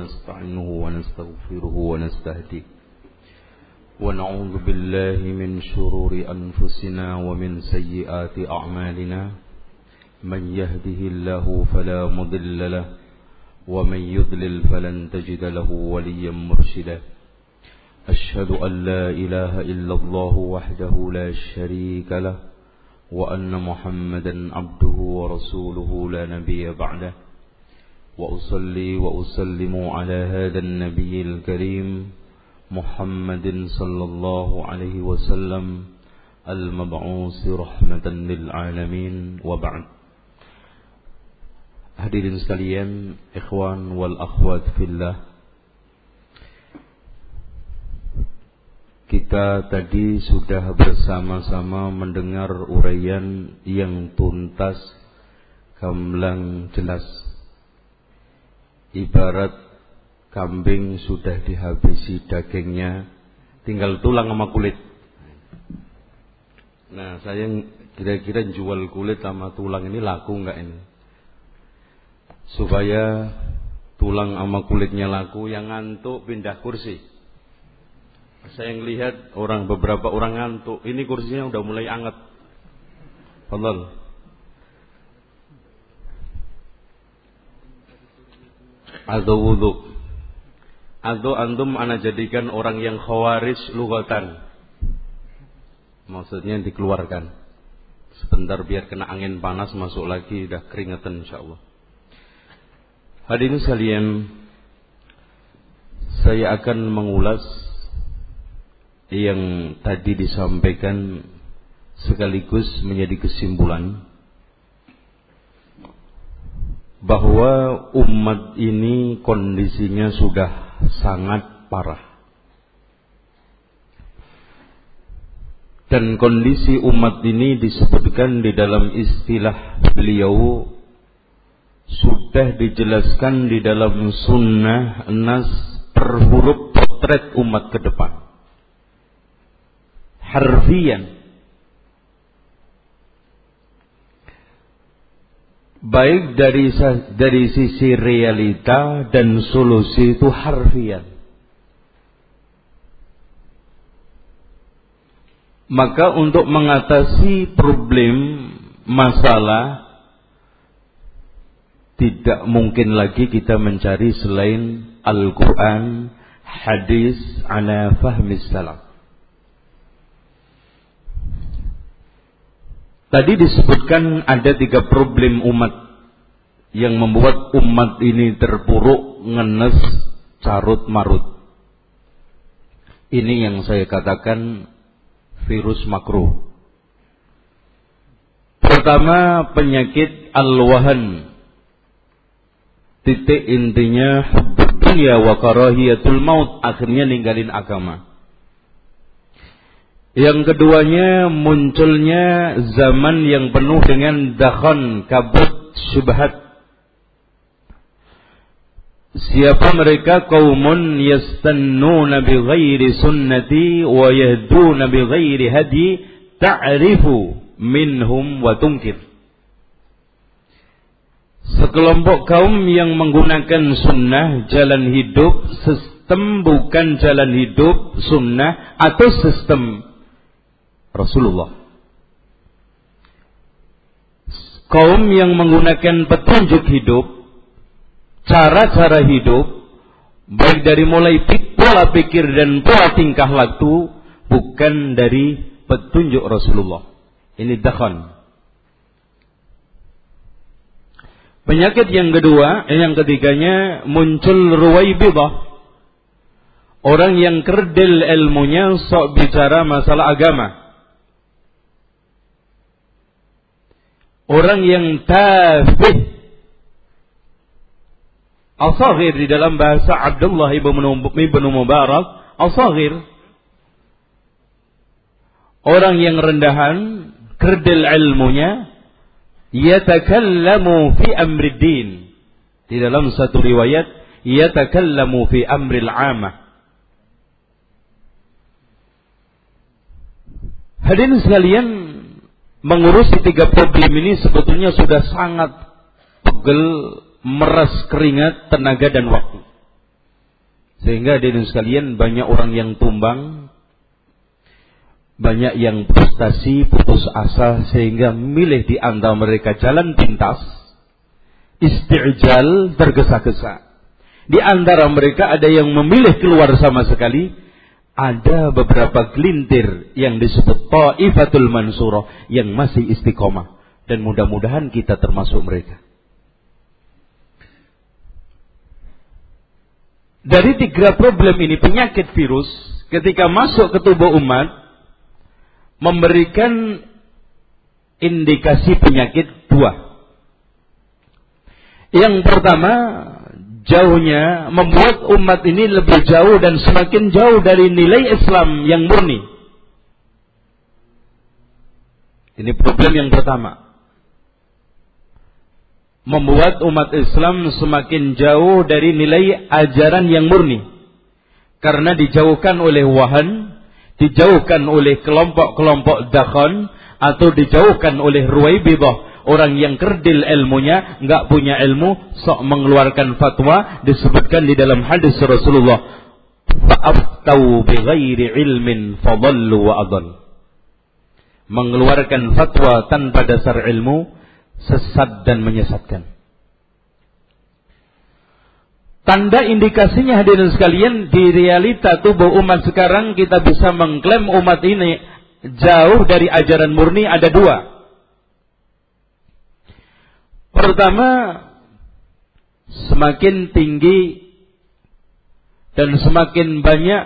نستعينه ونستغفره ونستهديه. ونعوذ بالله من شرور أنفسنا ومن سيئات أعمالنا. من يهده الله فلا مضل له ومن يضلل فلن تجد له وليا مرشدا. أشهد أن لا إله إلا الله وحده لا شريك له وأن محمدا عبده ورسوله لا نبي بعده. وأصلي وأسلم على هذا النبي الكريم محمد صلى الله عليه وسلم المبعوث رحمة للعالمين وبعد Hadirin sekalian, ikhwan wal akhwat fillah. Kita tadi sudah bersama-sama mendengar uraian yang tuntas, gamblang jelas ibarat kambing sudah dihabisi dagingnya, tinggal tulang sama kulit. Nah, saya kira-kira jual kulit sama tulang ini laku nggak ini? Supaya tulang sama kulitnya laku, yang ngantuk pindah kursi. Saya lihat orang beberapa orang ngantuk, ini kursinya udah mulai anget. Fadal. Atau wudhu atau antum ana jadikan orang yang khawaris lugatan maksudnya dikeluarkan. Sebentar biar kena angin panas masuk lagi udah keringetan insyaallah. Hadirin sekalian saya akan mengulas yang tadi disampaikan sekaligus menjadi kesimpulan bahwa umat ini kondisinya sudah sangat parah. Dan kondisi umat ini disebutkan di dalam istilah beliau sudah dijelaskan di dalam sunnah nas per potret umat ke depan. Harfian baik dari dari sisi realita dan solusi itu harfian. Maka untuk mengatasi problem masalah tidak mungkin lagi kita mencari selain Al-Quran, hadis, ala salaf. Tadi disebutkan ada tiga problem umat yang membuat umat ini terpuruk, ngenes, carut marut. Ini yang saya katakan virus makruh. Pertama penyakit al-wahan. Titik intinya dunia wa karahiyatul maut akhirnya ninggalin agama. Yang keduanya munculnya zaman yang penuh dengan dakhon, kabut, syubhat. Siapa mereka kaumun yastannuna bi ghairi sunnati wa yahduna bi ghairi hadi ta'rifu minhum wa tunkir. Sekelompok kaum yang menggunakan sunnah jalan hidup sistem bukan jalan hidup sunnah atau sistem Rasulullah. Kaum yang menggunakan petunjuk hidup, cara-cara hidup, baik dari mulai pola pikir dan pola tingkah laku, bukan dari petunjuk Rasulullah. Ini dakhan. Penyakit yang kedua, yang ketiganya muncul ruwaibidah. Orang yang kerdil ilmunya sok bicara masalah agama. Orang yang tafih Al-Saghir di dalam bahasa Abdullah ibn Mubarak Al-Saghir. Orang yang rendahan Kerdil ilmunya Yatakallamu fi amri din. Di dalam satu riwayat Yatakallamu fi amri al-amah. Hadirin sekalian mengurusi tiga problem ini sebetulnya sudah sangat pegel, meras keringat, tenaga dan waktu. Sehingga di sekalian banyak orang yang tumbang, banyak yang frustasi, putus asa sehingga milih di antara mereka jalan pintas, isti'jal tergesa-gesa. Di antara mereka ada yang memilih keluar sama sekali, ada beberapa gelintir yang disebut Ta'ifatul Mansurah yang masih istiqomah dan mudah-mudahan kita termasuk mereka. Dari tiga problem ini penyakit virus ketika masuk ke tubuh umat memberikan indikasi penyakit dua. Yang pertama jauhnya membuat umat ini lebih jauh dan semakin jauh dari nilai Islam yang murni. Ini problem yang pertama membuat umat Islam semakin jauh dari nilai ajaran yang murni. Karena dijauhkan oleh wahan, dijauhkan oleh kelompok-kelompok dakhon, atau dijauhkan oleh ruwaibidah, orang yang kerdil ilmunya, nggak punya ilmu, sok mengeluarkan fatwa, disebutkan di dalam hadis Rasulullah. Fa'aftau bighairi ilmin fadallu wa adal. Mengeluarkan fatwa tanpa dasar ilmu, sesat dan menyesatkan. Tanda indikasinya hadirin sekalian di realita tubuh umat sekarang kita bisa mengklaim umat ini jauh dari ajaran murni ada dua. Pertama, semakin tinggi dan semakin banyak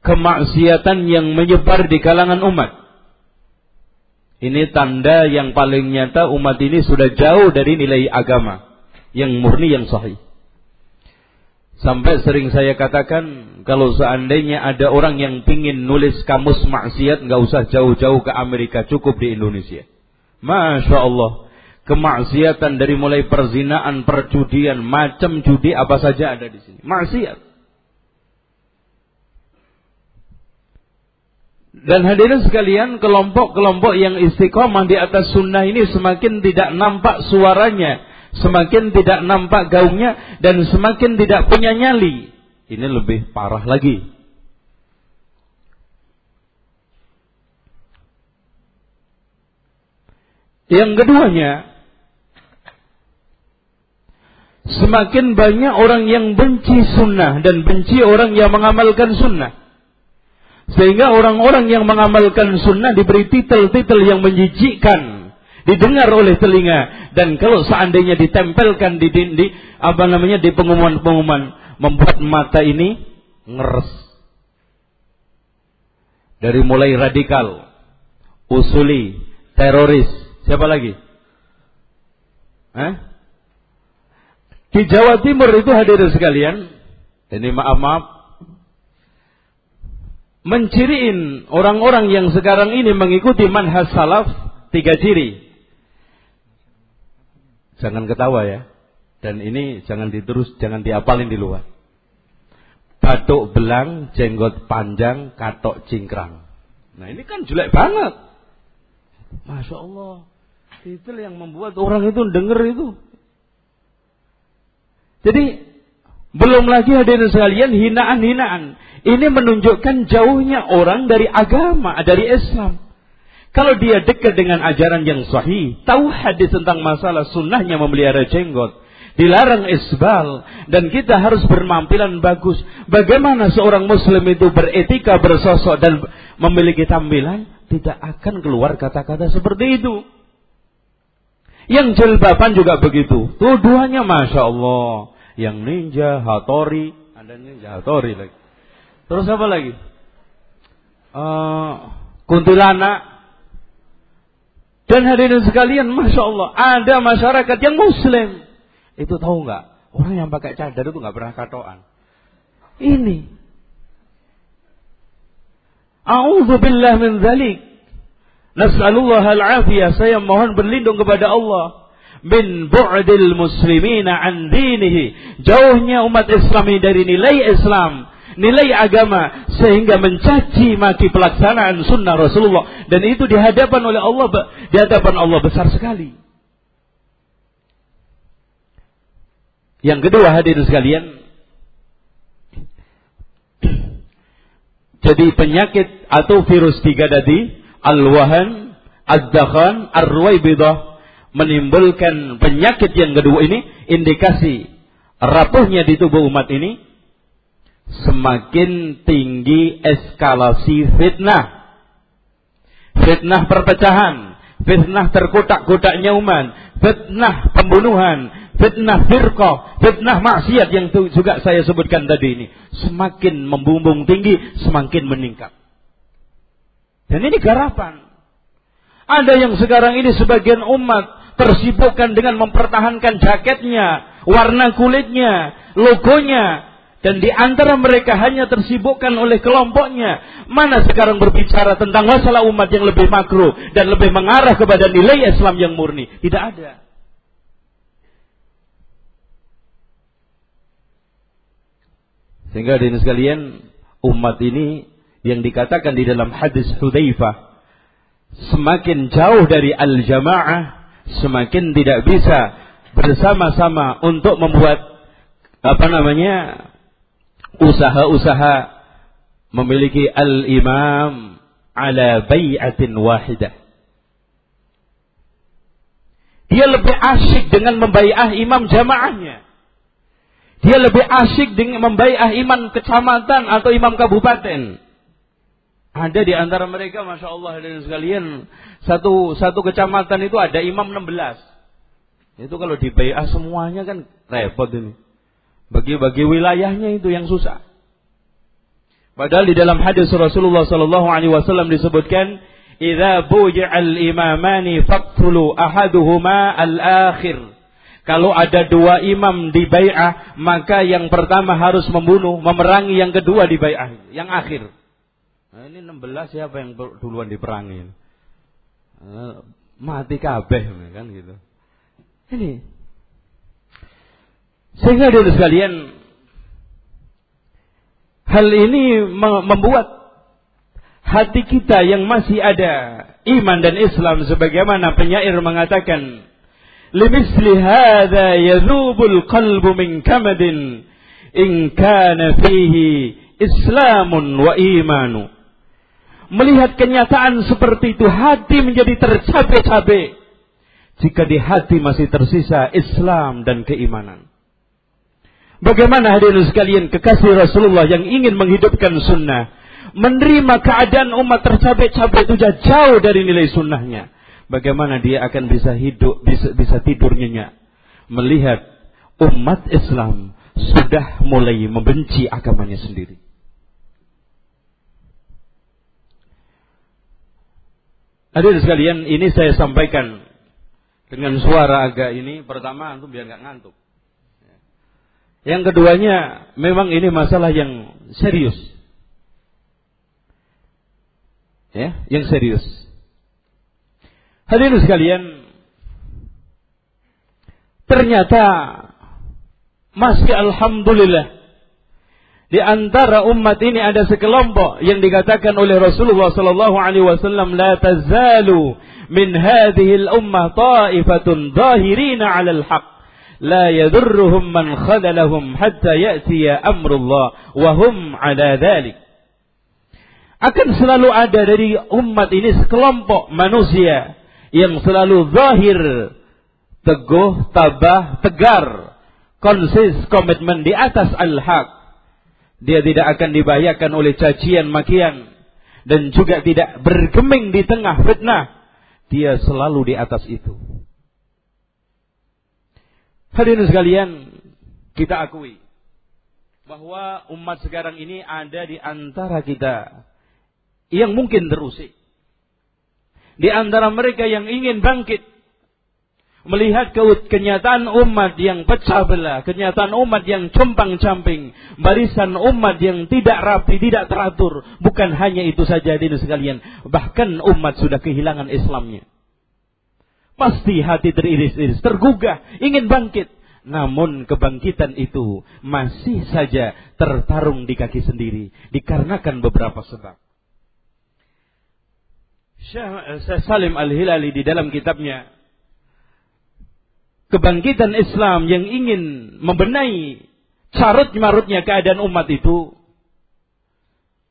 kemaksiatan yang menyebar di kalangan umat. Ini tanda yang paling nyata umat ini sudah jauh dari nilai agama yang murni yang sahih. Sampai sering saya katakan kalau seandainya ada orang yang pingin nulis kamus maksiat nggak usah jauh-jauh ke Amerika cukup di Indonesia. Masya Allah kemaksiatan dari mulai perzinaan, perjudian, macam judi apa saja ada di sini. Maksiat. Dan hadirin sekalian, kelompok-kelompok yang istiqomah di atas sunnah ini semakin tidak nampak suaranya, semakin tidak nampak gaungnya, dan semakin tidak punya nyali. Ini lebih parah lagi. Yang keduanya, semakin banyak orang yang benci sunnah dan benci orang yang mengamalkan sunnah. Sehingga orang-orang yang mengamalkan sunnah diberi titel-titel yang menjijikkan. Didengar oleh telinga. Dan kalau seandainya ditempelkan di, di apa namanya di pengumuman-pengumuman. Membuat mata ini ngeres. Dari mulai radikal. Usuli. Teroris. Siapa lagi? Hah? Di Jawa Timur itu hadirin sekalian. Ini maaf-maaf menciriin orang-orang yang sekarang ini mengikuti manhaj salaf tiga ciri. Jangan ketawa ya. Dan ini jangan diterus, jangan diapalin di luar. Batuk belang, jenggot panjang, katok cingkrang. Nah ini kan jelek banget. Masya Allah. Itu yang membuat orang itu denger itu. Jadi belum lagi hadirin sekalian hinaan-hinaan. Ini menunjukkan jauhnya orang dari agama, dari Islam. Kalau dia dekat dengan ajaran yang sahih, tahu hadis tentang masalah sunnahnya memelihara jenggot, dilarang isbal, dan kita harus bermampilan bagus. Bagaimana seorang muslim itu beretika, bersosok, dan memiliki tampilan, tidak akan keluar kata-kata seperti itu. Yang jilbaban juga begitu. Tuduhannya Masya Allah. Yang ninja, hatori, ada ninja, hatori lagi. Terus apa lagi? Uh, kuntilanak. Dan hadirin sekalian, masya Allah, ada masyarakat yang Muslim. Itu tahu nggak? Orang yang pakai cadar itu nggak pernah katoan. Ini. A'udzubillah min dzalik. Nas'alullah al-afiyah. Saya mohon berlindung kepada Allah min bu'dil muslimina an dinihi. Jauhnya umat Islam dari nilai Islam nilai agama sehingga mencaci maki pelaksanaan sunnah Rasulullah dan itu dihadapan oleh Allah di hadapan Allah besar sekali. Yang kedua hadirin sekalian, jadi penyakit atau virus tiga tadi, al-wahan, ad-dakhan, ar-ruwaibidah, menimbulkan penyakit yang kedua ini, indikasi rapuhnya di tubuh umat ini, semakin tinggi eskalasi fitnah. Fitnah perpecahan, fitnah terkotak-kotaknya umat, fitnah pembunuhan, fitnah firqah, fitnah maksiat yang juga saya sebutkan tadi ini semakin membumbung tinggi, semakin meningkat. Dan ini garapan. Ada yang sekarang ini sebagian umat tersibukkan dengan mempertahankan jaketnya, warna kulitnya, logonya, dan di antara mereka hanya tersibukkan oleh kelompoknya. Mana sekarang berbicara tentang masalah umat yang lebih makro dan lebih mengarah kepada nilai Islam yang murni? Tidak ada. Sehingga di sekalian, umat ini yang dikatakan di dalam hadis Hudzaifah semakin jauh dari al-jamaah, semakin tidak bisa bersama-sama untuk membuat apa namanya usaha-usaha memiliki al-imam ala bai'atin wahidah. Dia lebih asyik dengan membaiah imam jamaahnya. Dia lebih asyik dengan membaiah imam kecamatan atau imam kabupaten. Ada di antara mereka, masya Allah dan sekalian, satu satu kecamatan itu ada imam 16. Itu kalau dibaiah semuanya kan repot ini. Bagi-bagi wilayahnya itu yang susah. Padahal di dalam hadis Rasulullah Sallallahu Alaihi Wasallam disebutkan, "Idza buji'al imamani faqtulu ahaduhuma al-akhir." Kalau ada dua imam di bai'ah, maka yang pertama harus membunuh, memerangi yang kedua di bai'ah, yang akhir. Nah, ini 16 siapa yang duluan diperangi? Eh, mati kabeh kan gitu. Ini sehingga dulu sekalian hal ini membuat hati kita yang masih ada iman dan Islam sebagaimana penyair mengatakan limisli hadza yadhubul qalbu min kamadin in kana fihi islamun wa imanu Melihat kenyataan seperti itu, hati menjadi tercabai-cabai. Jika di hati masih tersisa Islam dan keimanan. Bagaimana hadirin sekalian kekasih Rasulullah yang ingin menghidupkan sunnah. Menerima keadaan umat tercabai-cabai itu jauh dari nilai sunnahnya bagaimana dia akan bisa hidup, bisa, bisa tidur nyenyak. Melihat umat Islam sudah mulai membenci agamanya sendiri. Hadirin sekalian, ini saya sampaikan dengan suara agak ini. Pertama, untuk biar nggak ngantuk. Yang keduanya, memang ini masalah yang serius. Ya, yang serius. Hadirin sekalian, ternyata masih alhamdulillah di antara umat ini ada sekelompok yang dikatakan oleh Rasulullah sallallahu alaihi wasallam la tazalu min hadhihi al-ummah ta'ifatun zahirina 'ala al-haq la yadurruhum man khadalahum hatta ya'tiya amrullah wa hum 'ala dhalik akan selalu ada dari umat ini sekelompok manusia yang selalu zahir, teguh, tabah, tegar, konsis, komitmen di atas al-haq. Dia tidak akan dibahayakan oleh cacian makian dan juga tidak bergeming di tengah fitnah. Dia selalu di atas itu. Hadirin sekalian, kita akui bahwa umat sekarang ini ada di antara kita yang mungkin terusik di antara mereka yang ingin bangkit melihat kenyataan umat yang pecah belah, kenyataan umat yang compang-camping, barisan umat yang tidak rapi, tidak teratur. Bukan hanya itu saja di sekalian, bahkan umat sudah kehilangan Islamnya. Pasti hati teriris-iris, tergugah, ingin bangkit. Namun kebangkitan itu masih saja tertarung di kaki sendiri, dikarenakan beberapa sebab. Syekh Salim Al-Hilali di dalam kitabnya kebangkitan Islam yang ingin membenahi carut-marutnya keadaan umat itu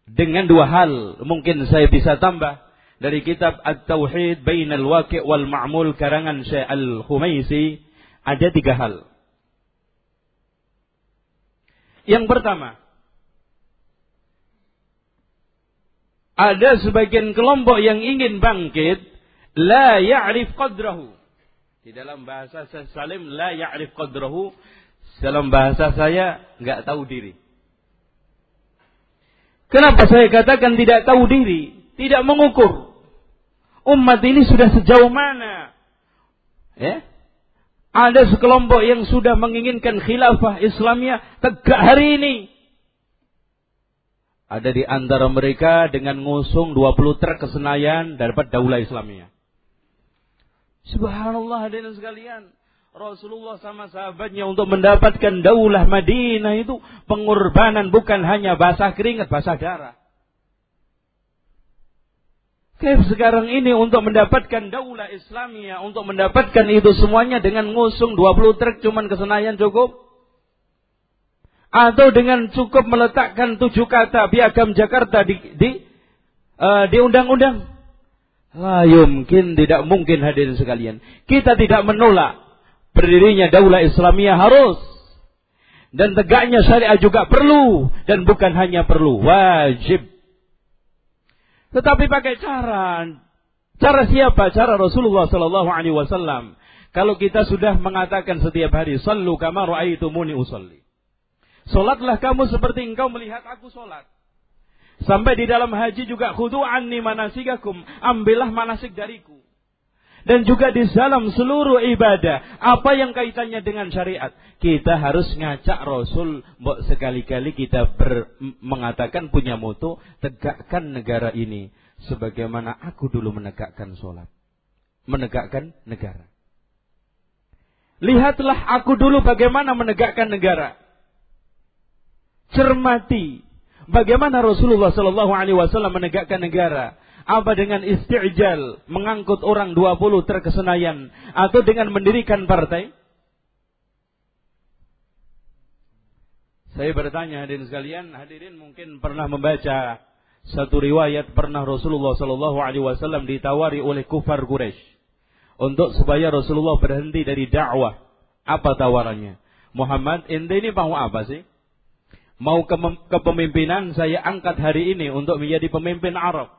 dengan dua hal mungkin saya bisa tambah dari kitab At-Tauhid Bainal Waqi' wal Ma'mul karangan Syekh Al-Khumaisi ada tiga hal. Yang pertama, ada sebagian kelompok yang ingin bangkit la ya'rif qadrahu. Di dalam bahasa Salim la ya'rif qadrahu. Dalam bahasa saya nggak tahu diri. Kenapa saya katakan tidak tahu diri? Tidak mengukur umat ini sudah sejauh mana? Ya? Ada sekelompok yang sudah menginginkan khilafah Islamnya tegak hari ini. Ada di antara mereka dengan ngusung 20 truk ke Senayan dapat daulah Islamnya. Subhanallah hadirin sekalian. Rasulullah sama sahabatnya untuk mendapatkan daulah Madinah itu pengorbanan bukan hanya basah keringat, basah darah. Kayak sekarang ini untuk mendapatkan daulah Islamia, untuk mendapatkan itu semuanya dengan ngusung 20 truk cuman ke Senayan cukup? Atau dengan cukup meletakkan tujuh kata piagam Jakarta di di uh, di undang-undang? La yumkin, tidak mungkin hadirin sekalian. Kita tidak menolak berdirinya daulah Islamia harus dan tegaknya syariat juga perlu dan bukan hanya perlu, wajib tetapi pakai cara cara siapa? Cara Rasulullah Sallallahu Alaihi Wasallam. Kalau kita sudah mengatakan setiap hari, Sallu kama muni usolli. Solatlah kamu seperti engkau melihat aku solat. Sampai di dalam haji juga khudu anni manasikakum. Ambillah manasik dariku. Dan juga di dalam seluruh ibadah. Apa yang kaitannya dengan syariat. Kita harus ngacak Rasul. Sekali-kali kita ber, mengatakan punya moto. Tegakkan negara ini. Sebagaimana aku dulu menegakkan sholat. Menegakkan negara. Lihatlah aku dulu bagaimana menegakkan negara. Cermati bagaimana Rasulullah Shallallahu Alaihi Wasallam menegakkan negara. Apa dengan isti'jal mengangkut orang 20 terkesenayan atau dengan mendirikan partai? Saya bertanya hadirin sekalian, hadirin mungkin pernah membaca satu riwayat pernah Rasulullah Shallallahu Alaihi Wasallam ditawari oleh kufar Quraisy untuk supaya Rasulullah berhenti dari dakwah. Apa tawarannya? Muhammad, ini mau apa sih? Mau ke kepemimpinan saya angkat hari ini untuk menjadi pemimpin Arab.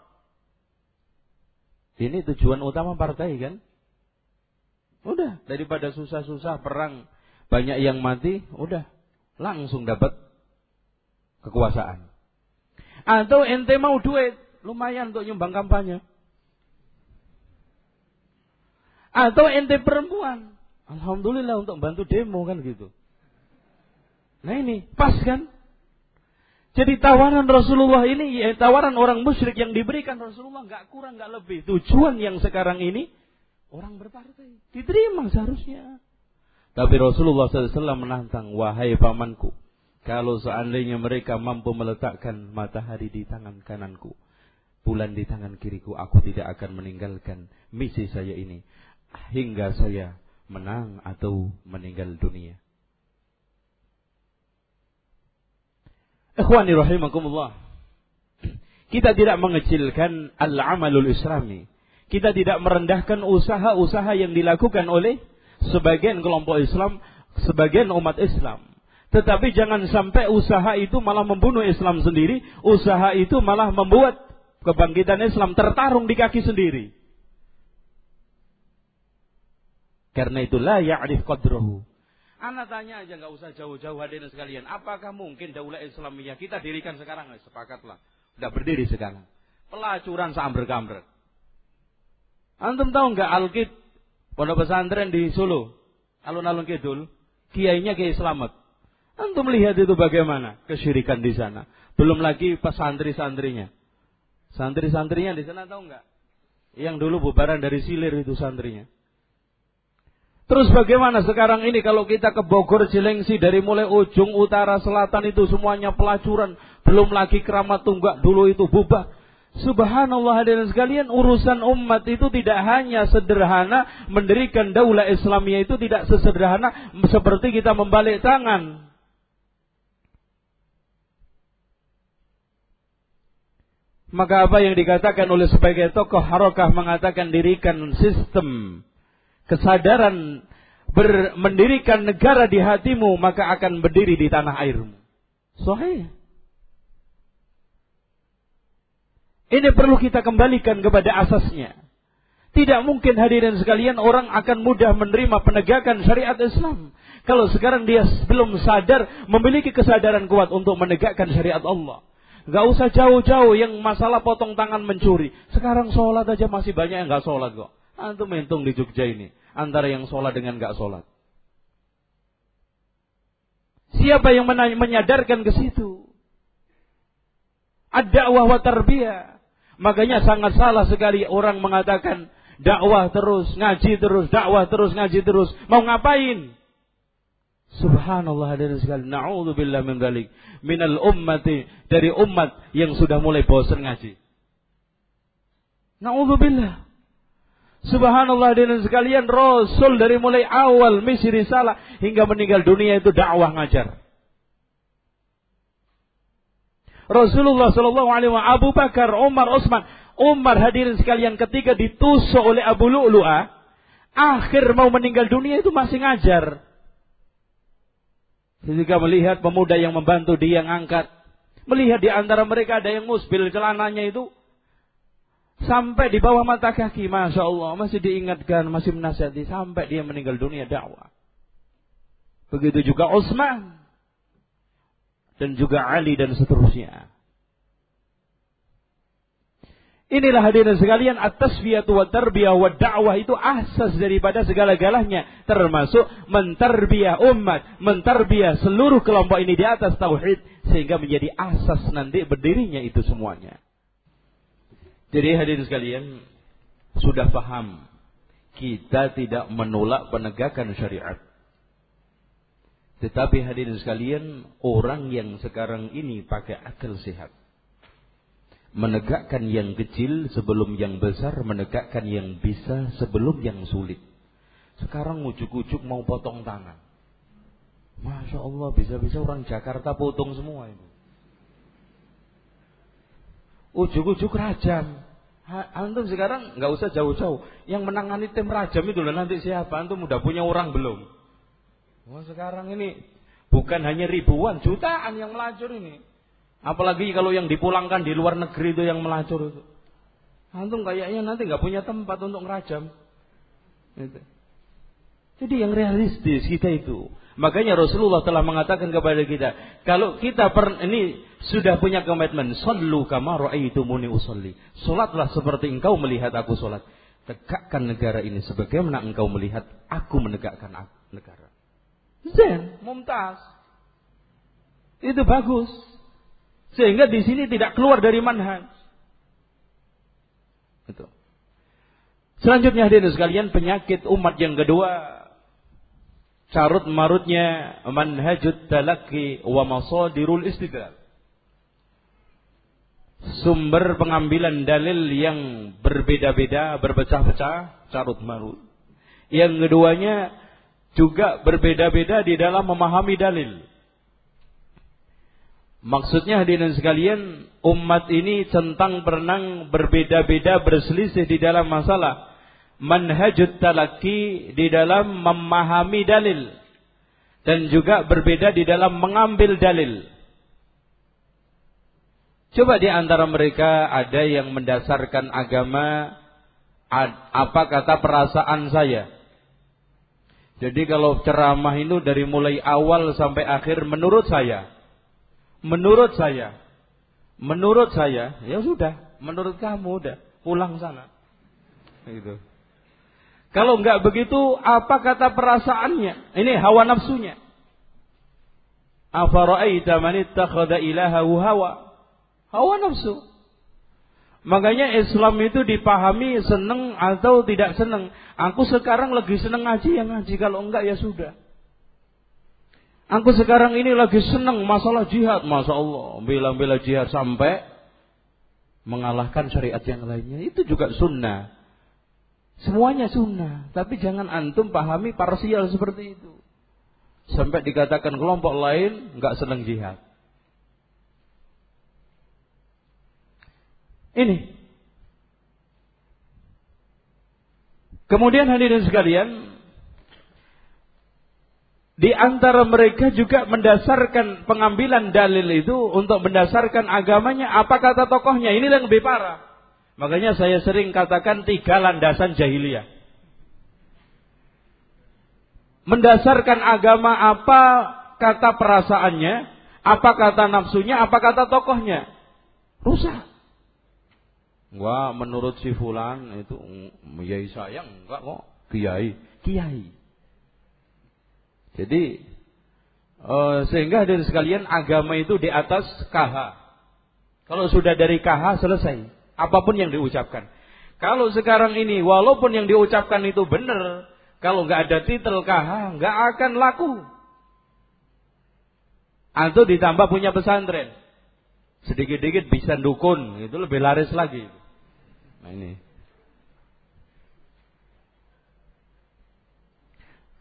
Ini tujuan utama partai kan? Udah, daripada susah-susah perang banyak yang mati, udah langsung dapat kekuasaan. Atau ente mau duit, lumayan untuk nyumbang kampanye. Atau ente perempuan, alhamdulillah untuk bantu demo kan gitu. Nah ini pas kan? Jadi tawaran Rasulullah ini, ya, tawaran orang musyrik yang diberikan Rasulullah nggak kurang nggak lebih. Tujuan yang sekarang ini orang berpartai diterima seharusnya. Tapi Rasulullah SAW menantang, wahai pamanku, kalau seandainya mereka mampu meletakkan matahari di tangan kananku, bulan di tangan kiriku, aku tidak akan meninggalkan misi saya ini hingga saya menang atau meninggal dunia. Ikhwani rahimakumullah. Kita tidak mengecilkan al-amalul islami. Kita tidak merendahkan usaha-usaha yang dilakukan oleh sebagian kelompok Islam, sebagian umat Islam. Tetapi jangan sampai usaha itu malah membunuh Islam sendiri, usaha itu malah membuat kebangkitan Islam tertarung di kaki sendiri. Karena itulah ya'rif qadrahu. Anak tanya aja nggak usah jauh-jauh hadirin sekalian. Apakah mungkin daulah Islamiyah kita dirikan sekarang? Eh, sepakatlah. Udah berdiri sekarang. Pelacuran seamber-kamber. Antum tahu nggak Alkit pondok pesantren di Solo, alun-alun kidul, kiainya Kiai Slamet. Antum melihat itu bagaimana kesyirikan di sana. Belum lagi pas santri-santrinya. Santri-santrinya di sana tahu nggak? Yang dulu bubaran dari silir itu santrinya. Terus bagaimana sekarang ini kalau kita ke Bogor, Cilengsi dari mulai ujung utara selatan itu semuanya pelacuran, belum lagi keramat tunggak dulu itu bubar. Subhanallah hadirin sekalian, urusan umat itu tidak hanya sederhana mendirikan daulah Islamiyah itu tidak sesederhana seperti kita membalik tangan. Maka apa yang dikatakan oleh sebagai tokoh harokah mengatakan dirikan sistem kesadaran ber, mendirikan negara di hatimu maka akan berdiri di tanah airmu. Sahih. Ini perlu kita kembalikan kepada asasnya. Tidak mungkin hadirin sekalian orang akan mudah menerima penegakan syariat Islam. Kalau sekarang dia belum sadar, memiliki kesadaran kuat untuk menegakkan syariat Allah. Gak usah jauh-jauh yang masalah potong tangan mencuri. Sekarang sholat aja masih banyak yang gak sholat kok. Antum mentung di Jogja ini. Antara yang sholat dengan gak sholat. Siapa yang menyadarkan ke situ? Ada wa tarbiyah. Makanya sangat salah sekali orang mengatakan dakwah terus, ngaji terus, dakwah terus, ngaji terus. Mau ngapain? Subhanallah hadirin sekalian. Na'udzubillah min dzalik. Minal ummati dari umat yang sudah mulai bosan ngaji. Na'udzubillah. Subhanallah hadirin sekalian, Rasul dari mulai awal misi risalah hingga meninggal dunia itu dakwah ngajar. Rasulullah Shallallahu Alaihi Wasallam, Abu Bakar, Umar, Utsman, Umar hadirin sekalian ketika ditusuk oleh Abu Lu'lu'ah, akhir mau meninggal dunia itu masih ngajar. Ketika melihat pemuda yang membantu dia ngangkat, melihat di antara mereka ada yang musbil celananya itu sampai di bawah mata kaki, masya Allah masih diingatkan, masih menasihati sampai dia meninggal dunia dakwah. Begitu juga Utsman dan juga Ali dan seterusnya. Inilah hadirin sekalian at-tasfiyatu wa tarbiyah wa da'wah itu asas daripada segala-galanya termasuk mentarbiyah umat, mentarbiyah seluruh kelompok ini di atas tauhid sehingga menjadi asas nanti berdirinya itu semuanya. Jadi hadirin sekalian sudah paham kita tidak menolak penegakan syariat. Tetapi hadirin sekalian, orang yang sekarang ini pakai akal sehat. Menegakkan yang kecil sebelum yang besar, menegakkan yang bisa sebelum yang sulit. Sekarang ujuk-ujuk mau potong tangan. Masya Allah, bisa-bisa orang Jakarta potong semua itu. Ujuk-ujuk rajam. Antum sekarang nggak usah jauh-jauh. Yang menangani tim rajam itu nanti siapa? Antum udah punya orang belum? Wah sekarang ini bukan hanya ribuan, jutaan yang melacur ini. Apalagi kalau yang dipulangkan di luar negeri itu yang melacur itu. Antum kayaknya nanti nggak punya tempat untuk ngerajam. Jadi yang realistis kita itu. Makanya Rasulullah telah mengatakan kepada kita, kalau kita per, ini sudah punya komitmen, sallu kama ra'aitumuni usolli. Salatlah seperti engkau melihat aku salat. Tegakkan negara ini sebagaimana engkau melihat aku menegakkan negara. Zen, mumtaz. Itu bagus. Sehingga di sini tidak keluar dari manhaj. Itu. Selanjutnya hadirin sekalian penyakit umat yang kedua carut marutnya manhajut talaki wa masadirul istidlal. Sumber pengambilan dalil yang berbeda-beda, berpecah-pecah, carut marut. Yang keduanya juga berbeda-beda di dalam memahami dalil. Maksudnya hadirin sekalian, umat ini tentang berenang berbeda-beda berselisih di dalam masalah manhajut talaki di dalam memahami dalil dan juga berbeda di dalam mengambil dalil. Coba di antara mereka ada yang mendasarkan agama apa kata perasaan saya jadi kalau ceramah itu dari mulai awal sampai akhir menurut saya, menurut saya, menurut saya, ya sudah, menurut kamu udah pulang sana. Gitu. Kalau nggak begitu, apa kata perasaannya? Ini hawa nafsunya. Afara'aita man ittakhadha ilahahu hawa? Hawa nafsu. Makanya Islam itu dipahami seneng atau tidak seneng. Aku sekarang lagi seneng ngaji ya ngaji. Kalau enggak ya sudah. Aku sekarang ini lagi seneng masalah jihad. Masya Allah. Bila-bila jihad sampai mengalahkan syariat yang lainnya. Itu juga sunnah. Semuanya sunnah. Tapi jangan antum pahami parsial seperti itu. Sampai dikatakan kelompok lain nggak senang jihad. Ini. Kemudian hadirin sekalian, di antara mereka juga mendasarkan pengambilan dalil itu untuk mendasarkan agamanya apa kata tokohnya. Ini yang lebih parah. Makanya saya sering katakan tiga landasan jahiliyah. Mendasarkan agama apa kata perasaannya, apa kata nafsunya, apa kata tokohnya. Rusak. Wah, menurut si fulan itu kiai saya enggak kok, kiai, kiai. Jadi uh, sehingga dari sekalian agama itu di atas KH. Kalau sudah dari KH selesai, apa pun yang diucapkan. Kalau sekarang ini walaupun yang diucapkan itu benar, kalau nggak ada titel KH nggak akan laku. Atau ditambah punya pesantren. Sedikit-sedikit bisa dukun, itu lebih laris lagi. Nah ini.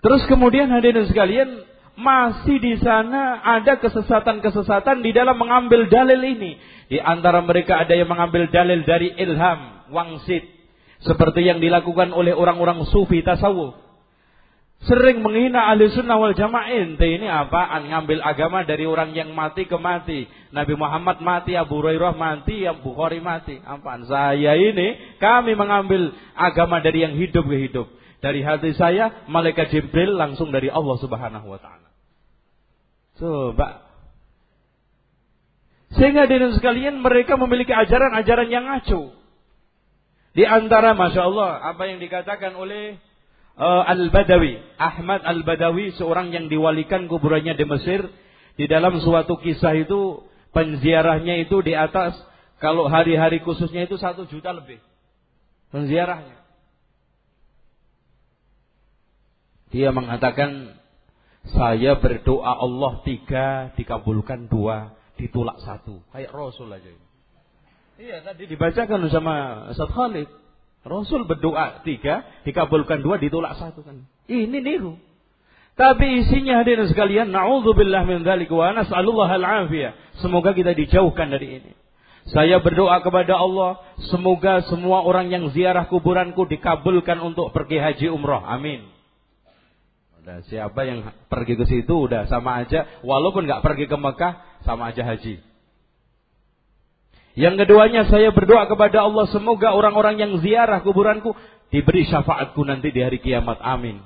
Terus kemudian hadirin sekalian, masih di sana ada kesesatan-kesesatan di dalam mengambil dalil ini. Di antara mereka ada yang mengambil dalil dari ilham, wangsit. Seperti yang dilakukan oleh orang-orang sufi tasawuf. Sering menghina ahli sunnah wal jamaah ini apaan? Ngambil agama dari orang yang mati ke mati. Nabi Muhammad mati, Abu Hurairah mati, Abu Bukhari mati. Apaan? Saya ini, kami mengambil agama dari yang hidup ke hidup dari hati saya, malaikat Jibril langsung dari Allah Subhanahu wa taala. Coba. Sehingga di sekalian mereka memiliki ajaran-ajaran yang ngaco. Di antara Masya Allah apa yang dikatakan oleh uh, Al-Badawi. Ahmad Al-Badawi seorang yang diwalikan kuburannya di Mesir. Di dalam suatu kisah itu penziarahnya itu di atas. Kalau hari-hari khususnya itu satu juta lebih. Penziarahnya. Dia mengatakan, saya berdoa Allah tiga, dikabulkan dua, ditolak satu. Kayak Rasul aja. Iya, tadi dibacakan sama Ustaz Khalid. Rasul berdoa tiga, dikabulkan dua, ditolak satu kan. Ini niru. Tapi isinya hadirin sekalian, na'udzubillah min dzalik wa nas'alullah al-afiyah. Semoga kita dijauhkan dari ini. Saya berdoa kepada Allah, semoga semua orang yang ziarah kuburanku dikabulkan untuk pergi haji umrah. Amin. Nah, siapa yang pergi ke situ udah sama aja, walaupun nggak pergi ke Mekah, sama aja haji. Yang keduanya saya berdoa kepada Allah semoga orang-orang yang ziarah kuburanku diberi syafaatku nanti di hari kiamat. Amin.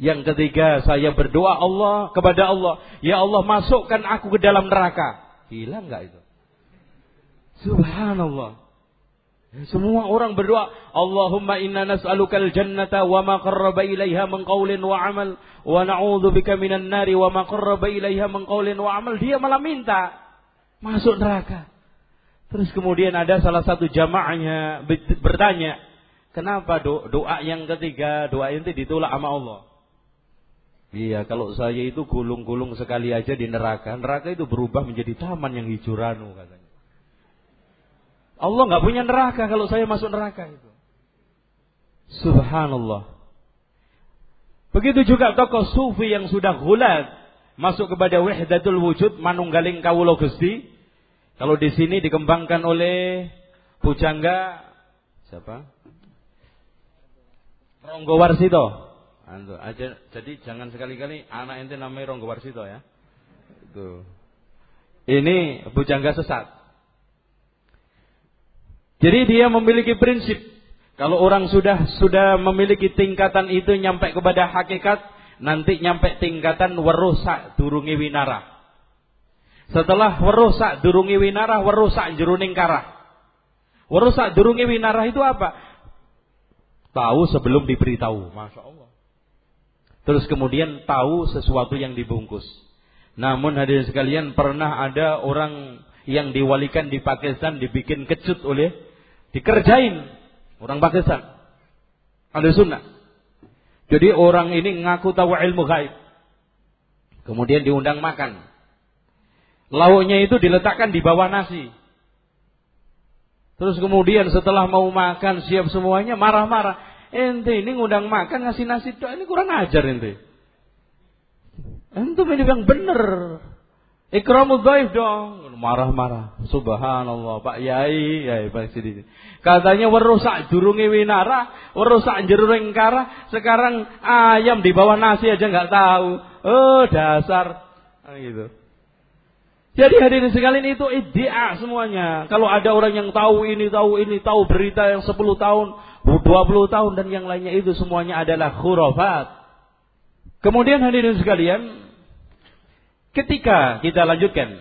Yang ketiga saya berdoa Allah kepada Allah, ya Allah masukkan aku ke dalam neraka. Hilang nggak itu? Subhanallah. Semua orang berdoa, Allahumma inna nas'alukal jannata wa ma qarraba ilaiha min wa amal wa na'udzubika minan nari wa ma qarraba ilaiha min wa amal. Dia malah minta masuk neraka. Terus kemudian ada salah satu jamaahnya bertanya, kenapa doa yang ketiga, doa ini ditolak sama Allah? Iya, kalau saya itu gulung-gulung sekali aja di neraka, neraka itu berubah menjadi taman yang hijau ranu katanya. Allah nggak punya neraka kalau saya masuk neraka itu. Subhanallah. Begitu juga tokoh sufi yang sudah gulat masuk kepada wahdatul wujud manunggaling kawula Gusti. Kalau di sini dikembangkan oleh pujangga siapa? Ronggo Warsito. jadi jangan sekali-kali anak ente namanya Ronggo Warsito ya. Itu. Ini pujangga sesat. Jadi dia memiliki prinsip. Kalau orang sudah sudah memiliki tingkatan itu nyampe kepada hakikat, nanti nyampe tingkatan werusak durungi winara. Setelah werusak durungi winara, werusak jeruning karah. Werusak durungi winara itu apa? Tahu sebelum diberitahu. Masya Allah. Terus kemudian tahu sesuatu yang dibungkus. Namun hadirin sekalian pernah ada orang yang diwalikan di Pakistan dibikin kecut oleh Dikerjain orang Pakistan. Ada sunnah. Jadi orang ini ngaku tahu ilmu gaib. Kemudian diundang makan. Lauknya itu diletakkan di bawah nasi. Terus kemudian setelah mau makan siap semuanya marah-marah. Ente ini ngundang makan ngasih nasi doa ini kurang ajar ente. Ente ini yang bener. Ikramul dhaif dong. Marah-marah. Subhanallah. Pak Yai. Yai Pak Sidi. Katanya werusak durungi winara. Werusak jeruring kara. Sekarang ayam di bawah nasi aja nggak tahu. Oh dasar. Nah, gitu. Jadi hadirin sekalian itu idea semuanya. Kalau ada orang yang tahu ini, tahu ini, tahu berita yang 10 tahun, 20 tahun dan yang lainnya itu semuanya adalah khurafat. Kemudian hadirin sekalian, ketika kita lanjutkan,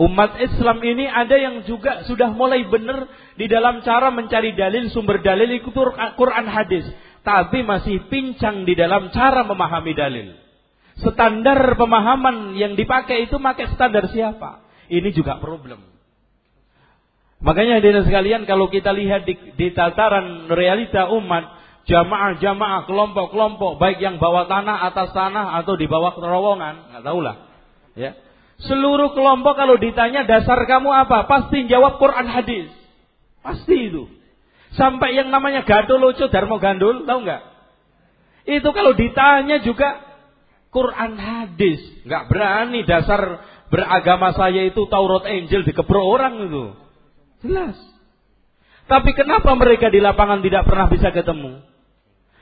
umat Islam ini ada yang juga sudah mulai benar di dalam cara mencari dalil, sumber dalil ikut Quran hadis. Tapi masih pincang di dalam cara memahami dalil standar pemahaman yang dipakai itu pakai standar siapa? Ini juga problem. Makanya hadirin sekalian kalau kita lihat di, di tataran realita umat, jamaah-jamaah, kelompok-kelompok, baik yang bawah tanah, atas tanah atau di bawah terowongan, nggak tahu lah. Ya. Seluruh kelompok kalau ditanya dasar kamu apa, pasti jawab Quran hadis. Pasti itu. Sampai yang namanya gado lucu, darmo gandul, tahu nggak? Itu kalau ditanya juga Quran hadis. Nggak berani dasar beragama saya itu Taurat Injil dikeprok orang itu. Jelas. Tapi kenapa mereka di lapangan tidak pernah bisa ketemu?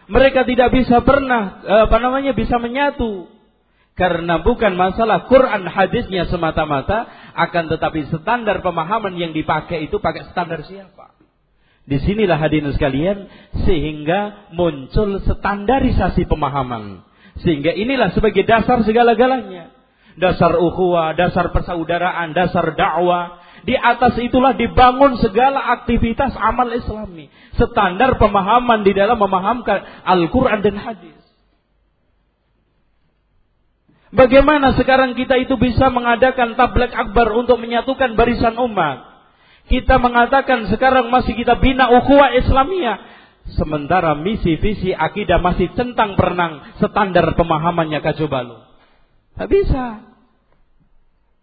Mereka tidak bisa pernah eh, apa namanya bisa menyatu. Karena bukan masalah Quran hadisnya semata-mata, akan tetapi standar pemahaman yang dipakai itu pakai standar siapa? Di sinilah hadirin sekalian, sehingga muncul standarisasi pemahaman. Sehingga inilah sebagai dasar segala-galanya. Dasar ukhuwah, dasar persaudaraan, dasar dakwah. Di atas itulah dibangun segala aktivitas amal islami. Standar pemahaman di dalam memahamkan Al-Quran dan hadis. Bagaimana sekarang kita itu bisa mengadakan tablet akbar untuk menyatukan barisan umat? Kita mengatakan sekarang masih kita bina ukhuwah Islamiyah. Sementara misi visi akidah masih centang perenang standar pemahamannya kacau balau. Tak bisa.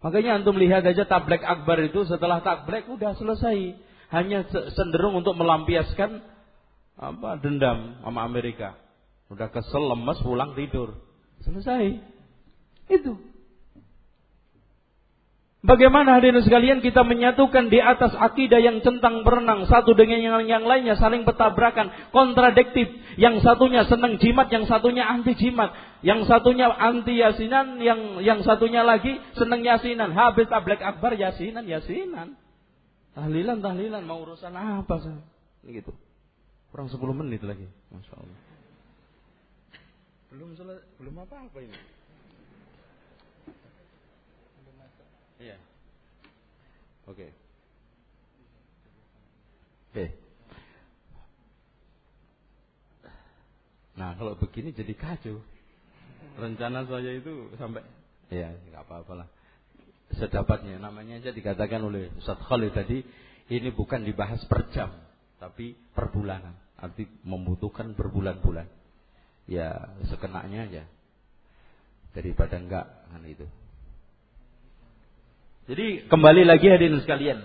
Makanya antum lihat aja tablek akbar itu setelah tablek udah selesai. Hanya cenderung untuk melampiaskan apa dendam sama Amerika. Udah kesel lemes pulang tidur. Selesai. Itu. Bagaimana hadirin sekalian kita menyatukan di atas akidah yang centang berenang satu dengan yang, yang lainnya saling bertabrakan, kontradiktif. Yang satunya senang jimat, yang satunya anti jimat, yang satunya anti yasinan, yang yang satunya lagi senang yasinan. Habis tablek akbar yasinan, yasinan. Tahlilan, tahlilan, mau urusan apa sih? Gitu. Kurang 10 menit lagi, masya Allah. Belum belum apa apa ini. Iya. Oke. Oke. Nah, kalau begini jadi kacau. Rencana saya itu sampai ya nggak apa-apalah. Sedapatnya namanya aja dikatakan oleh Ustaz Khalid tadi ini bukan dibahas per jam tapi per bulanan. Arti membutuhkan berbulan-bulan. Ya sekenanya aja. Daripada enggak kan itu. Jadi kembali lagi hadirin sekalian.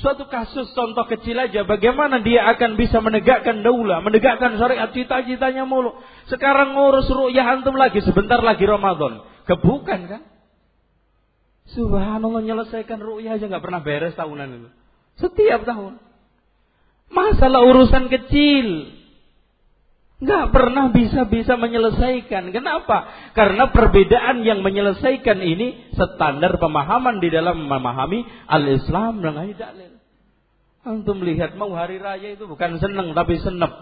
Suatu kasus contoh kecil aja bagaimana dia akan bisa menegakkan daulah, menegakkan syariat cita-citanya mulu. Sekarang ngurus ru'yah antum lagi sebentar lagi Ramadan. Kebukan kan? Subhanallah menyelesaikan ru'yah aja nggak pernah beres tahunan itu. Setiap tahun. Masalah urusan kecil. Nggak pernah bisa-bisa menyelesaikan. Kenapa? Karena perbedaan yang menyelesaikan ini standar pemahaman di dalam memahami al-Islam dan dalil. Antum melihat mau hari raya itu bukan seneng tapi senep.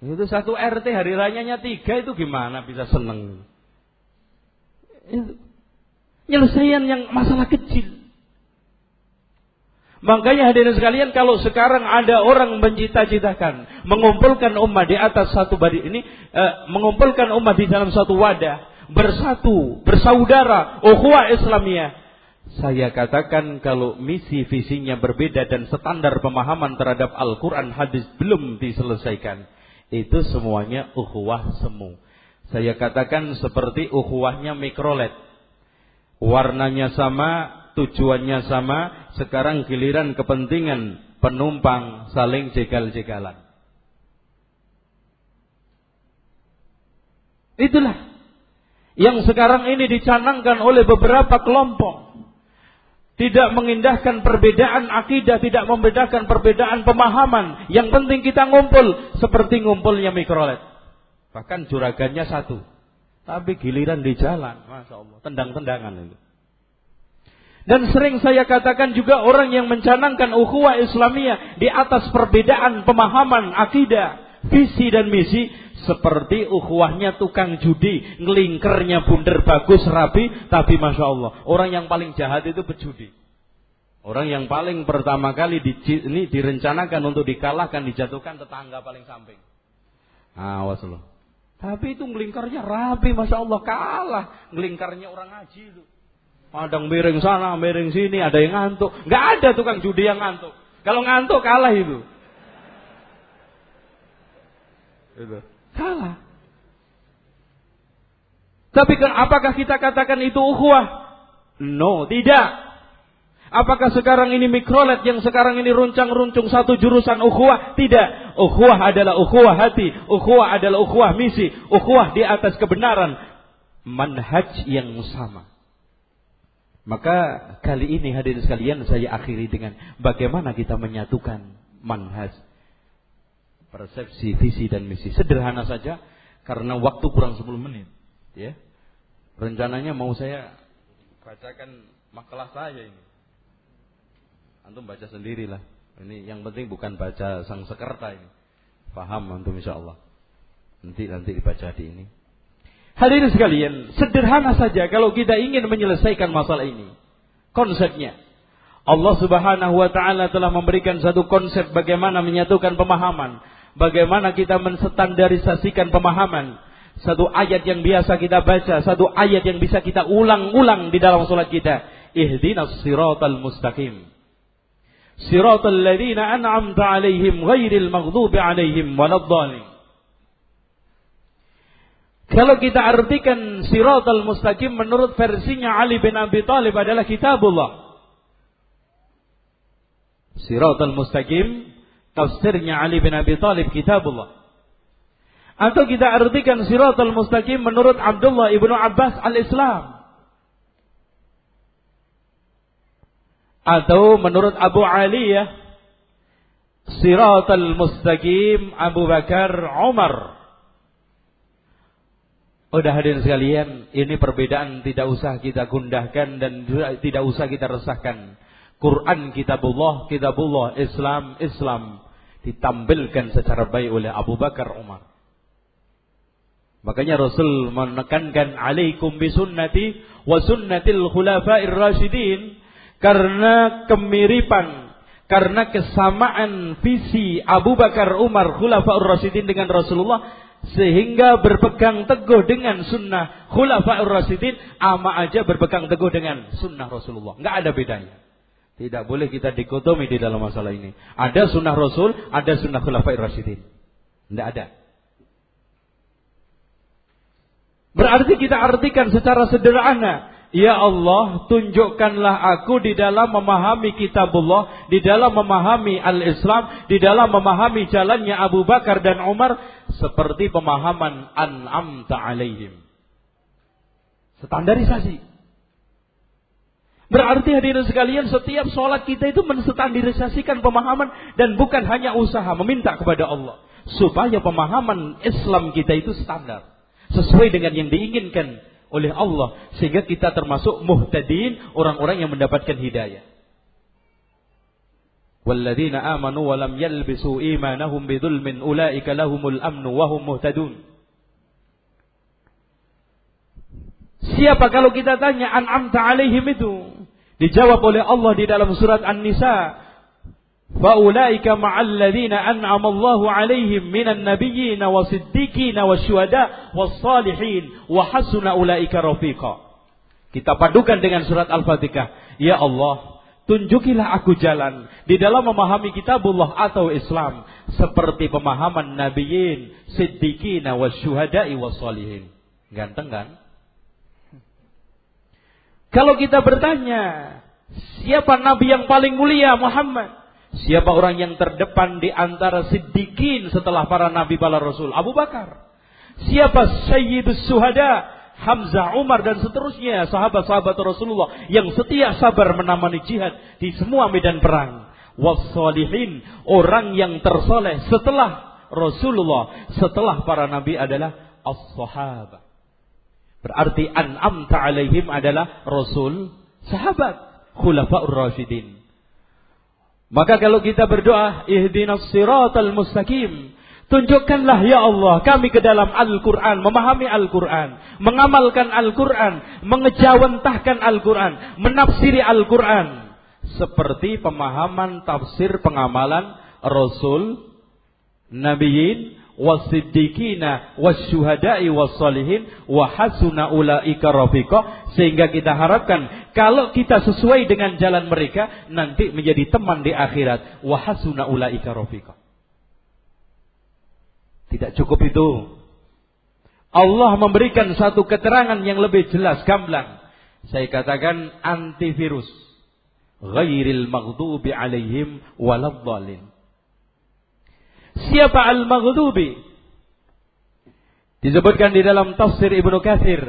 Itu satu RT hari rayanya tiga itu gimana bisa seneng? Itu. Nyelesaian yang masalah kecil. Makanya hadirin sekalian kalau sekarang ada orang mencita-citakan mengumpulkan umat di atas satu badi ini eh, mengumpulkan umat di dalam satu wadah bersatu bersaudara ukhuwah Islamiyah. Saya katakan kalau misi visinya berbeda dan standar pemahaman terhadap Al-Quran hadis belum diselesaikan itu semuanya ukhuwah semu. Saya katakan seperti ukhuwahnya mikrolet. Warnanya sama tujuannya sama, sekarang giliran kepentingan penumpang saling jegal-jegalan. Itulah yang sekarang ini dicanangkan oleh beberapa kelompok. Tidak mengindahkan perbedaan akidah, tidak membedakan perbedaan pemahaman. Yang penting kita ngumpul seperti ngumpulnya mikrolet. Bahkan juragannya satu. Tapi giliran di jalan, Masya Allah, tendang-tendangan itu. Dan sering saya katakan juga orang yang mencanangkan ukhuwah Islamiyah di atas perbedaan pemahaman akidah, visi dan misi seperti ukhuwahnya tukang judi, ngelingkernya bunder bagus rapi, tapi masya Allah orang yang paling jahat itu pejudi. Orang yang paling pertama kali di, ini direncanakan untuk dikalahkan, dijatuhkan tetangga paling samping. Awas loh. Tapi itu ngelingkarnya rapi, masya Allah kalah. Ngelingkarnya orang haji itu. Ada yang miring sana, miring sini, ada yang ngantuk. Nggak ada tukang judi yang ngantuk. Kalau ngantuk kalah itu. Itu. Kalah. Tapi apakah kita katakan itu ukhuwah? No, tidak. Apakah sekarang ini mikrolet yang sekarang ini runcang-runcung satu jurusan ukhuwah? Tidak. Ukhuwah adalah ukhuwah hati. Ukhuwah adalah ukhuwah misi. Ukhuwah di atas kebenaran. Manhaj yang sama. Maka kali ini hadirin sekalian saya akhiri dengan bagaimana kita menyatukan manhaj, persepsi, visi dan misi. Sederhana saja karena waktu kurang 10 menit, ya. Rencananya mau saya bacakan makalah saya ini. Antum baca sendirilah. Ini yang penting bukan baca sang sekerta ini. Paham antum insyaallah. Nanti nanti dibaca di ini. Hadirin sekalian, sederhana saja kalau kita ingin menyelesaikan masalah ini. Konsepnya. Allah Subhanahu wa taala telah memberikan satu konsep bagaimana menyatukan pemahaman, bagaimana kita menstandarisasikan pemahaman. Satu ayat yang biasa kita baca, satu ayat yang bisa kita ulang-ulang di dalam salat kita. Ihdinas siratal mustaqim. Siratal ladzina an'amta 'alaihim ghairil maghdubi 'alaihim waladdallin. Kalau kita artikan siratal mustaqim menurut versinya Ali bin Abi Thalib adalah kitabullah. Siratal mustaqim tafsirnya Ali bin Abi Thalib kitabullah. Atau kita artikan siratal mustaqim menurut Abdullah ibnu Abbas al-Islam. Atau menurut Abu Aliyah siratal mustaqim Abu Bakar Umar. Udah hadirin sekalian, ini perbedaan tidak usah kita gundahkan dan tidak usah kita resahkan. Quran kitabullah, kitabullah, Islam, Islam ditampilkan secara baik oleh Abu Bakar Umar. Makanya Rasul menekankan alaikum bisunnati wa sunnatil khulafa'ir rasyidin karena kemiripan karena kesamaan visi Abu Bakar Umar khulafa'ur rasyidin dengan Rasulullah sehingga berpegang teguh dengan sunnah khulafa'ur rasyidin ama aja berpegang teguh dengan sunnah Rasulullah. Nggak ada bedanya. Tidak boleh kita dikotomi di dalam masalah ini. Ada sunnah Rasul, ada sunnah khulafa'ur rasyidin. Tidak ada. Berarti kita artikan secara sederhana Ya Allah, tunjukkanlah aku di dalam memahami kitabullah, di dalam memahami al-Islam, di dalam memahami jalannya Abu Bakar dan Umar seperti pemahaman an'amta alaihim. Standarisasi. Berarti hadirin sekalian setiap sholat kita itu menstandarisasikan pemahaman dan bukan hanya usaha meminta kepada Allah. Supaya pemahaman Islam kita itu standar. Sesuai dengan yang diinginkan oleh Allah sehingga kita termasuk muhtadin orang-orang yang mendapatkan hidayah. Walladzina amanu wa lam yalbisu imanahum bidzulmin ulaika lahumul amnu wa hum muhtadun. Siapa kalau kita tanya an'amta alaihim itu? Dijawab oleh Allah di dalam surat An-Nisa Faulaika ma'al ladzina an'ama Allahu 'alaihim minan nabiyyin wasiddiqin wasyuhada was-salihin wa hasuna ulaika rafiqa. Kita padukan dengan surat Al-Fatihah. Ya Allah, tunjukilah aku jalan di dalam memahami kitabullah atau Islam seperti pemahaman nabiyyin, siddiqin wasyuhada'i wasolihin. Ganteng kan? Kalau kita bertanya, siapa nabi yang paling mulia Muhammad? Siapa orang yang terdepan di antara siddiqin setelah para nabi para rasul? Abu Bakar. Siapa sayyidus suhada? Hamzah, Umar dan seterusnya sahabat-sahabat Rasulullah yang setia sabar menamani jihad di semua medan perang. Wassalihin, orang yang tersoleh setelah Rasulullah, setelah para nabi adalah as-sahabat. Berarti an'amta alaihim adalah Rasul, sahabat, khulafaur rasyidin. Maka kalau kita berdoa, ihdinas siratal mustaqim. Tunjukkanlah ya Allah kami ke dalam Al-Quran, memahami Al-Quran, mengamalkan Al-Quran, mengejawantahkan Al-Quran, menafsiri Al-Quran. Seperti pemahaman tafsir pengamalan Rasul, Nabiyin, wasiddiqina wasyuhada'i wassalihin wa hasuna ulaika rafiqa. Sehingga kita harapkan kalau kita sesuai dengan jalan mereka nanti menjadi teman di akhirat. Wa hasuna ulaika rafiqa. Tidak cukup itu. Allah memberikan satu keterangan yang lebih jelas gamblang. Saya katakan antivirus. Ghairil maghdubi alaihim waladhdallin Siapa al-maghdubi? Disebutkan di dalam tafsir Ibnu Katsir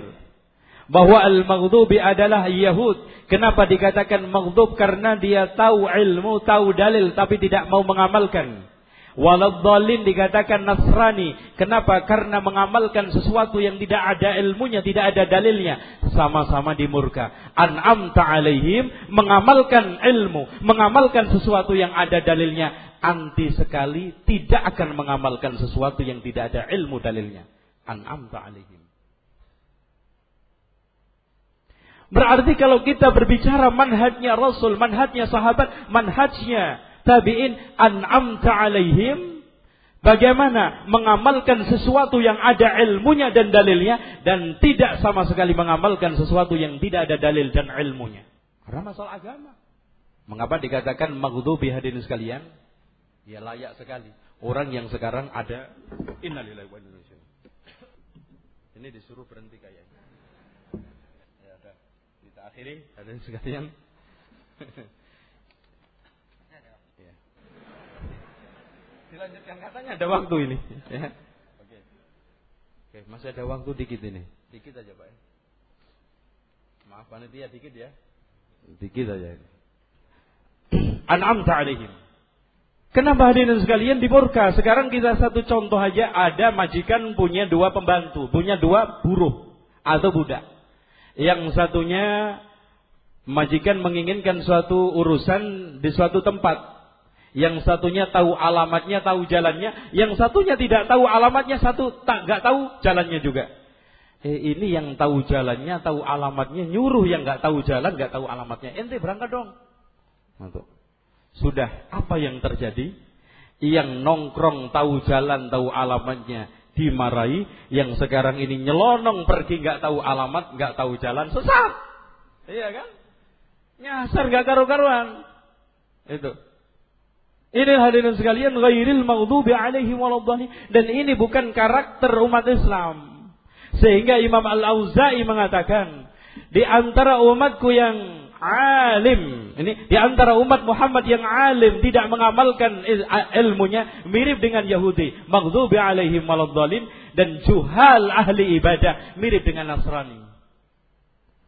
bahwa al-maghdubi adalah Yahud. Kenapa dikatakan maghdub? Karena dia tahu ilmu, tahu dalil tapi tidak mau mengamalkan. Waladhalin dikatakan Nasrani. Kenapa? Karena mengamalkan sesuatu yang tidak ada ilmunya, tidak ada dalilnya. Sama-sama dimurka. An'amta alaihim. Mengamalkan ilmu. Mengamalkan sesuatu yang ada dalilnya. Anti sekali tidak akan mengamalkan sesuatu yang tidak ada ilmu dalilnya. An'amta alaihim. Berarti kalau kita berbicara manhajnya Rasul, manhajnya sahabat, manhajnya tabi'in an'amta alaihim bagaimana mengamalkan sesuatu yang ada ilmunya dan dalilnya dan tidak sama sekali mengamalkan sesuatu yang tidak ada dalil dan ilmunya karena masalah agama mengapa dikatakan maghdubi hadirin sekalian ya layak sekali orang yang sekarang ada innalillahi wa inna ini disuruh berhenti kayaknya ya udah kita akhiri hadirin sekalian Dilanjutkan katanya ada waktu ini. Ya. Oke. Oke, masih ada waktu dikit ini. Dikit aja, Pak. Maaf panitia dikit ya. Dikit aja ini. An'amta alaihim. Kenapa hadirin sekalian di murka? Sekarang kita satu contoh aja ada majikan punya dua pembantu, punya dua buruh atau budak. Yang satunya majikan menginginkan suatu urusan di suatu tempat yang satunya tahu alamatnya, tahu jalannya. Yang satunya tidak tahu alamatnya, satu tak nggak tahu jalannya juga. Eh, ini yang tahu jalannya, tahu alamatnya, nyuruh yang nggak tahu jalan, nggak tahu alamatnya. Ente berangkat dong. Untuk. Sudah apa yang terjadi? Yang nongkrong tahu jalan, tahu alamatnya, dimarahi. Yang sekarang ini nyelonong pergi nggak tahu alamat, nggak tahu jalan, sesat. Iya kan? Nyasar nggak karu-karuan. Itu. Ini hadirin sekalian ghairil maghdubi alaihi waladhdallin dan ini bukan karakter umat Islam. Sehingga Imam Al-Auza'i mengatakan, di antara umatku yang alim, ini di antara umat Muhammad yang alim tidak mengamalkan ilmunya mirip dengan Yahudi, maghdubi alaihim waladhdallin dan juhal ahli ibadah mirip dengan Nasrani.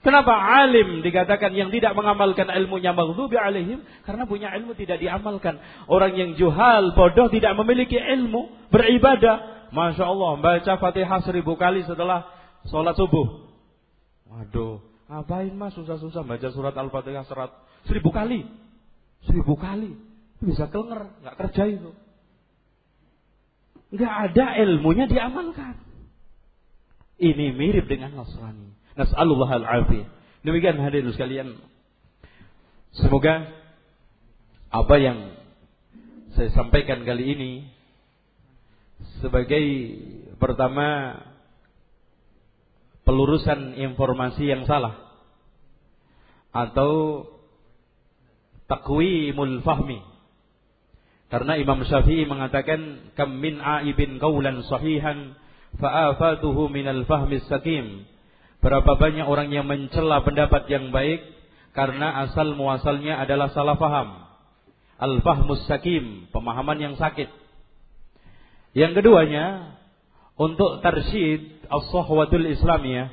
Kenapa alim dikatakan yang tidak mengamalkan ilmunya maghdubi alaihim? Karena punya ilmu tidak diamalkan. Orang yang juhal, bodoh tidak memiliki ilmu, beribadah. Masya Allah, baca fatihah seribu kali setelah sholat subuh. Waduh, ngapain mas susah-susah baca surat al-fatihah serat seribu kali? Seribu kali. Bisa kelenger, nggak kerja itu. Nggak ada ilmunya diamalkan. Ini mirip dengan Nasrani. Nas'alullah al-afiyah. Demikian hadirin sekalian. Semoga apa yang saya sampaikan kali ini sebagai pertama pelurusan informasi yang salah atau takwimul fahmi karena Imam Syafi'i mengatakan kam min aibin qawlan sahihan fa'afatuhu minal fahmi sakim Berapa banyak orang yang mencela pendapat yang baik karena asal muasalnya adalah salah faham. Al-fahmus sakim, pemahaman yang sakit. Yang keduanya, untuk tarsyid as-sahwatul islamiyah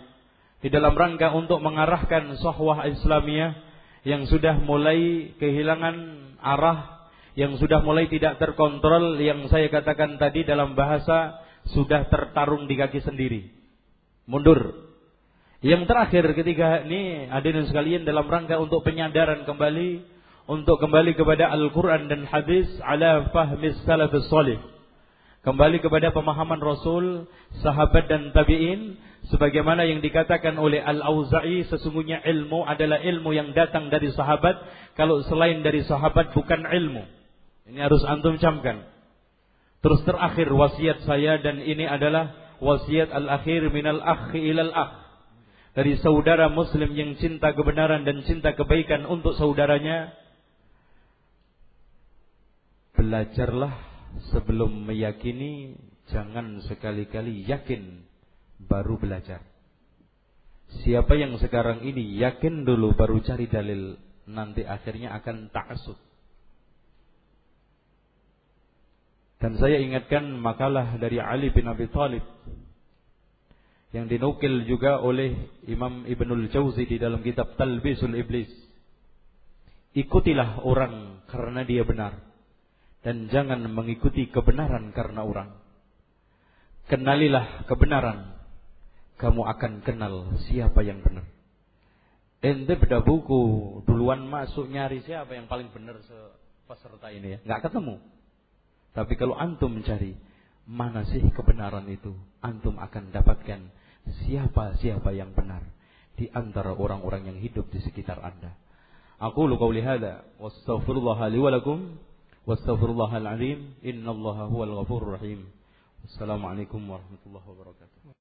di dalam rangka untuk mengarahkan sahwah islamiyah yang sudah mulai kehilangan arah, yang sudah mulai tidak terkontrol yang saya katakan tadi dalam bahasa sudah tertarung di kaki sendiri. Mundur. Yang terakhir ketika ini hadirin sekalian dalam rangka untuk penyadaran kembali untuk kembali kepada Al-Quran dan hadis ala fahmis salafus salih. Kembali kepada pemahaman Rasul, sahabat dan tabi'in. Sebagaimana yang dikatakan oleh Al-Auza'i, sesungguhnya ilmu adalah ilmu yang datang dari sahabat. Kalau selain dari sahabat bukan ilmu. Ini harus antum camkan. Terus terakhir wasiat saya dan ini adalah wasiat al-akhir minal akhi ilal akh. Dari saudara muslim yang cinta kebenaran dan cinta kebaikan untuk saudaranya Belajarlah sebelum meyakini, jangan sekali-kali yakin baru belajar. Siapa yang sekarang ini yakin dulu baru cari dalil, nanti akhirnya akan ta'asud. Dan saya ingatkan makalah dari Ali bin Abi Thalib yang dinukil juga oleh Imam Ibnul Jauzi di dalam kitab Talbisul Iblis. Ikutilah orang karena dia benar dan jangan mengikuti kebenaran karena orang. Kenalilah kebenaran, kamu akan kenal siapa yang benar. Ente beda buku, duluan masuk nyari siapa yang paling benar peserta ini ya. Nggak ketemu. Tapi kalau antum mencari, mana sih kebenaran itu? Antum akan dapatkan siapa-siapa yang benar di antara orang-orang yang hidup di sekitar Anda. Aku lu qauli hadza wastaghfirullah li Wastaghfirullahaladzim. Innallaha huwal ghafurur rahim. Wassalamualaikum warahmatullahi wabarakatuh.